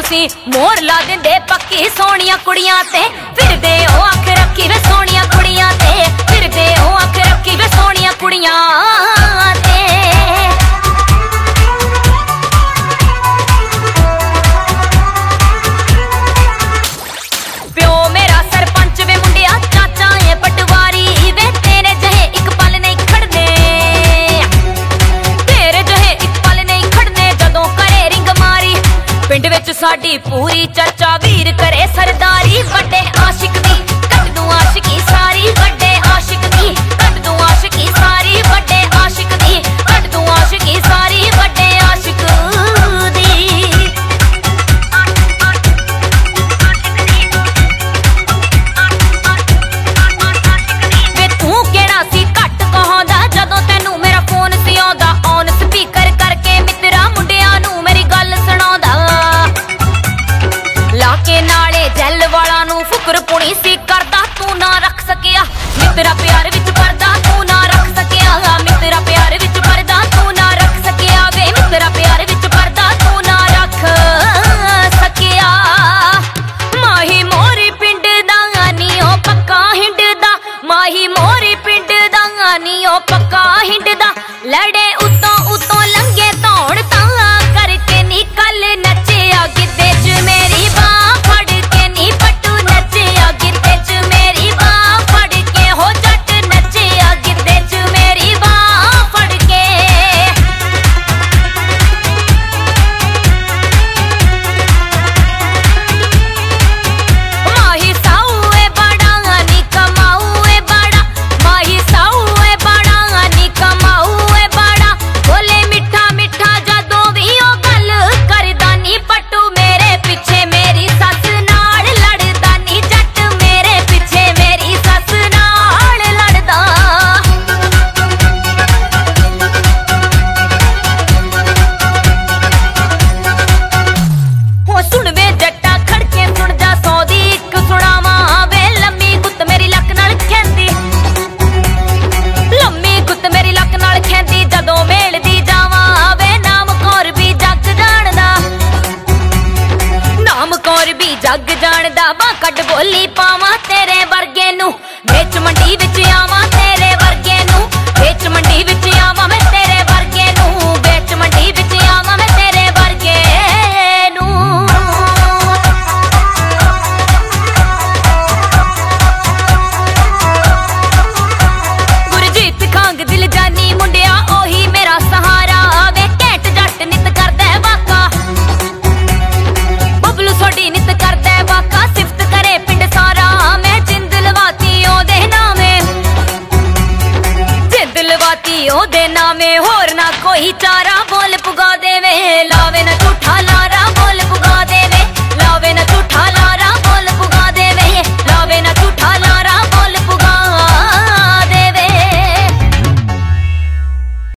ਤੁਸੀਂ ਮੋੜ ਲਾ ਦਿੰਦੇ ਪੱਕੀ ਸੋਹਣੀਆਂ ਕੁੜੀਆਂ ਤੇ। ਫਿਰਦੇ ਹੋ ਅੱਖ ਰੱਖੀ ਵੇ ਸੋਹਣੀਆਂ ਕੁੜੀਆਂ ਤੇ। ਫਿਰਦੇ ਹੋ ਅੱਖ ਰੱਖੀ ਵੇ ਸੋਹਣੀਆਂ ਕੁੜੀਆਂ। ਸਾਡੀ ਪੂਰੀ ਚਰਚਾ ਵੀਰ ਕਰੇ ਸਰਦਾਰੀ ਵੱਡੇ ਆਸ਼ਿਕ ਡਾਬਾ ਕੱਢ ਬੋਲੀ ਪਾਵਾਂ ਤੇਰੇ ਵਰਗੇ ਨੂੰ। ਵਿੱਚ ਮੰਡੀ ਵਿੱਚ ਆਵਾਂ ਤੇਰੇ ਵਰਗੇ ਨੂੰ। ਵਿੱਚ ਮੰਡੀ ਵਿੱਚ ਬੁਲਵਾਤੀ, ਉਹਦੇ ਨਾਮੇ ਹੋਰ ਨਾ ਕੋਈ ਚਾਰਾ। ਬੋਲ ਪੁਗਾ ਦੇਵੇ, ਲਾਵੇ ਨਾ ਝੂਠਾ ਲਾਰਾ। ਬੋਲ ਪੁਗਾ ਦੇਵੇ, ਲਾਵੇ ਨਾ ਝੂਠਾ